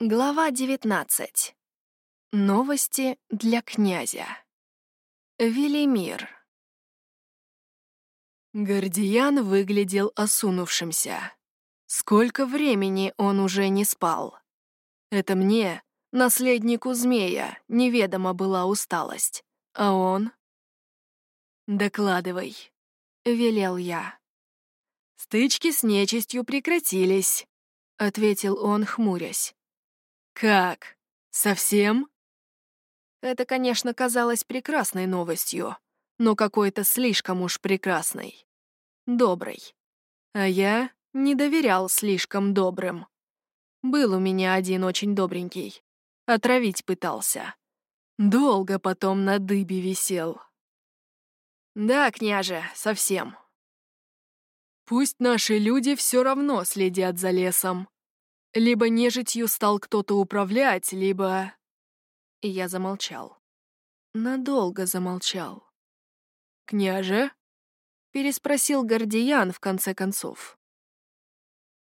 Глава 19. Новости для князя. Велимир. Гордиян выглядел осунувшимся. Сколько времени он уже не спал. Это мне, наследнику змея, неведома была усталость. А он? «Докладывай», — велел я. «Стычки с нечистью прекратились», — ответил он, хмурясь. «Как? Совсем?» Это, конечно, казалось прекрасной новостью, но какой-то слишком уж прекрасной. Доброй. А я не доверял слишком добрым. Был у меня один очень добренький. Отравить пытался. Долго потом на дыбе висел. «Да, княже, совсем», Пусть наши люди все равно следят за лесом. Либо нежитью стал кто-то управлять, либо... И я замолчал. Надолго замолчал. «Княже?» — переспросил Гордиян в конце концов.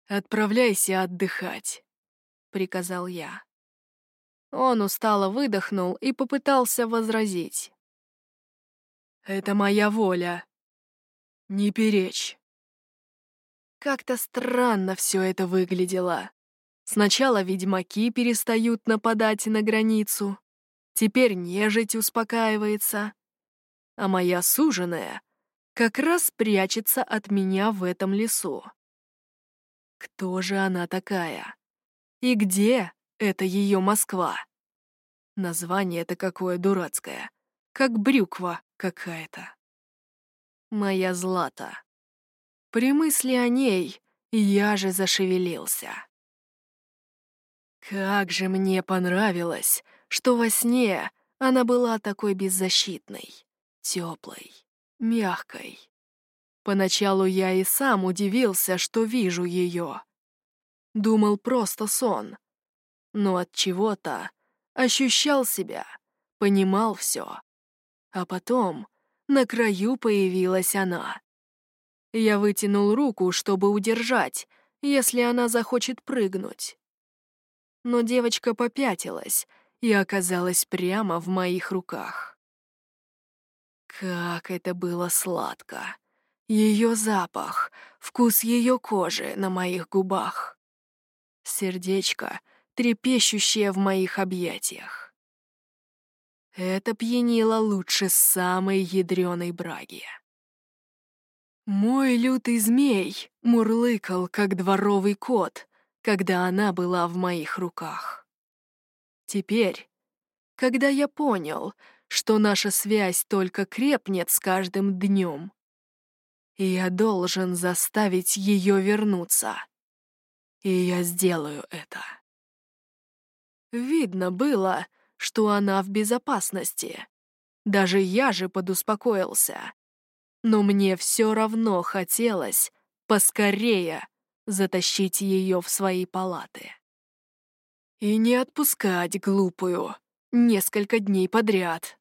«Отправляйся отдыхать», — приказал я. Он устало выдохнул и попытался возразить. «Это моя воля. Не перечь». Как-то странно все это выглядело. Сначала ведьмаки перестают нападать на границу, теперь нежить успокаивается, а моя суженая как раз прячется от меня в этом лесу. Кто же она такая? И где это ее Москва? Название-то какое дурацкое, как брюква какая-то. Моя Злата. При мысли о ней я же зашевелился. Как же мне понравилось, что во сне она была такой беззащитной, теплой, мягкой. Поначалу я и сам удивился, что вижу ее. Думал просто сон. Но от чего-то ощущал себя, понимал все. А потом на краю появилась она. Я вытянул руку, чтобы удержать, если она захочет прыгнуть. Но девочка попятилась и оказалась прямо в моих руках. Как это было сладко! Ее запах, вкус ее кожи на моих губах. Сердечко, трепещущее в моих объятиях. Это пьянило лучше самой ядреной браги. Мой лютый змей мурлыкал, как дворовый кот, когда она была в моих руках. Теперь, когда я понял, что наша связь только крепнет с каждым днем, я должен заставить ее вернуться. И я сделаю это. Видно было, что она в безопасности. Даже я же подуспокоился но мне все равно хотелось поскорее затащить ее в свои палаты. И не отпускать глупую несколько дней подряд.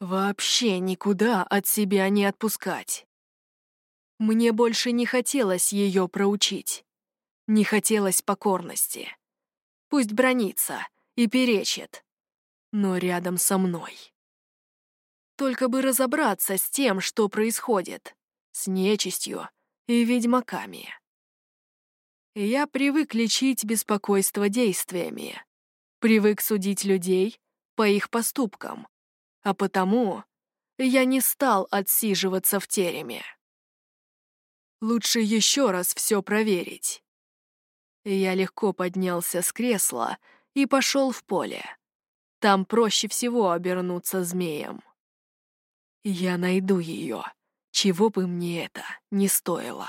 Вообще никуда от себя не отпускать. Мне больше не хотелось ее проучить. Не хотелось покорности. Пусть бронится и перечит, но рядом со мной. Только бы разобраться с тем, что происходит, с нечистью и ведьмаками. Я привык лечить беспокойство действиями, привык судить людей по их поступкам, а потому я не стал отсиживаться в тереме. Лучше еще раз все проверить. Я легко поднялся с кресла и пошел в поле. Там проще всего обернуться змеем. Я найду ее, чего бы мне это ни стоило.